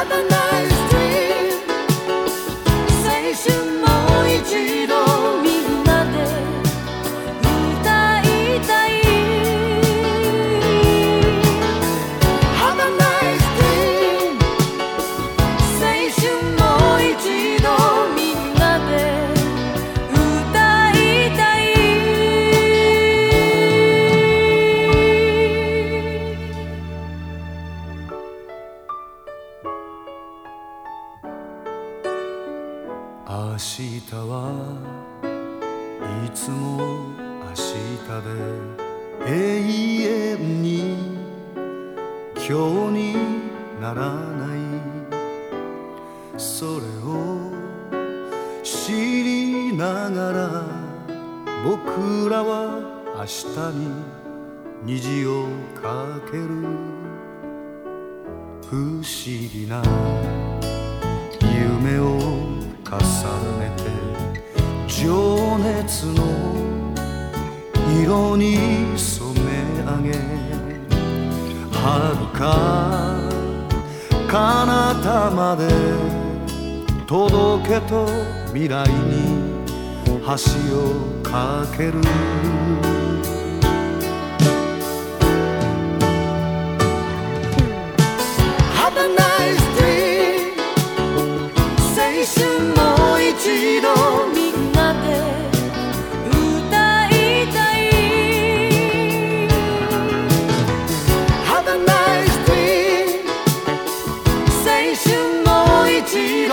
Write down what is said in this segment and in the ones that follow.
Have a nice 明日はいつも明日で永遠に今日にならないそれを知りながら僕らは明日に虹をかける不思議な重ねて情熱の色に染め上げ遥か彼方まで届けと未来に橋を架ける。も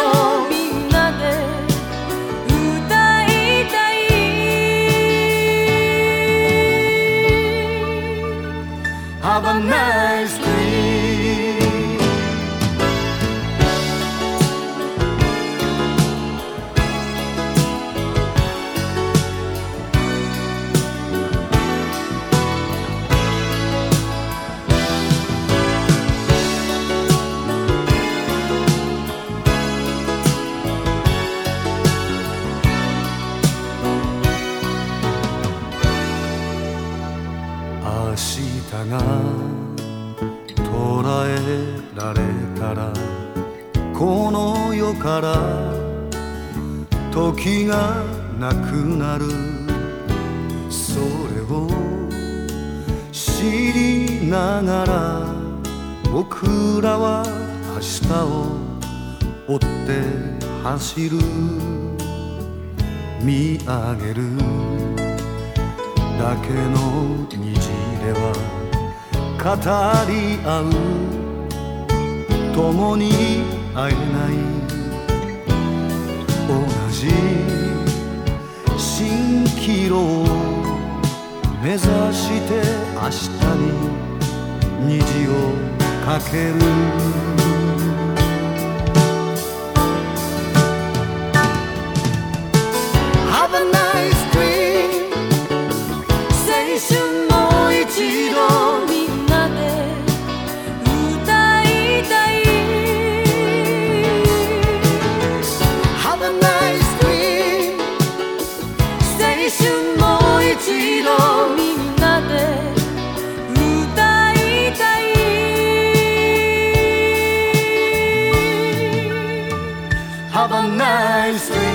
明日が捉えられたらこの世から時がなくなる。それを知りながら僕らは明日を追って走る。見上げる。だけの虹。では語り合う共に会えない同じ蜃気楼を目指して明日に虹をかける Have a nice ろみんなで歌いたい「Have a nice day」